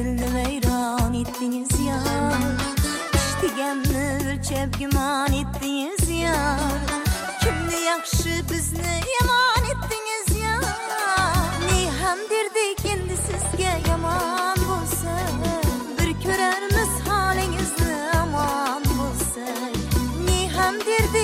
dilni vayron etdingiz yor ishtigamni o'lchab gumon etdingiz yor kimni yaxshi bizni yomon etdingiz yor ne ham derdik endi sizga yomon bo'lsa bir ko'rarmiz holingizni omon bo'lsa. Ne ham derdik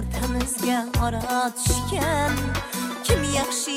o'rtamizga ora tushgan. Kim yaxshi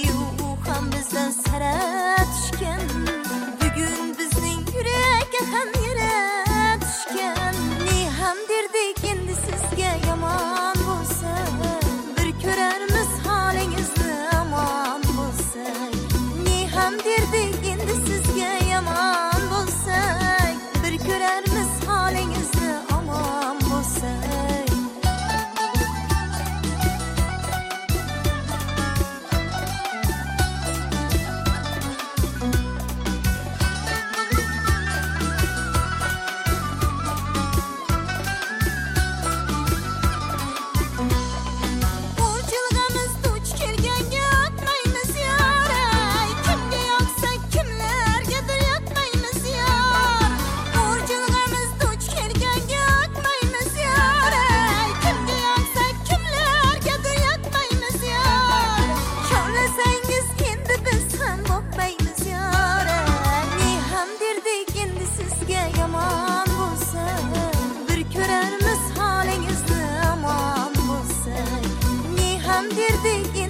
Tam you.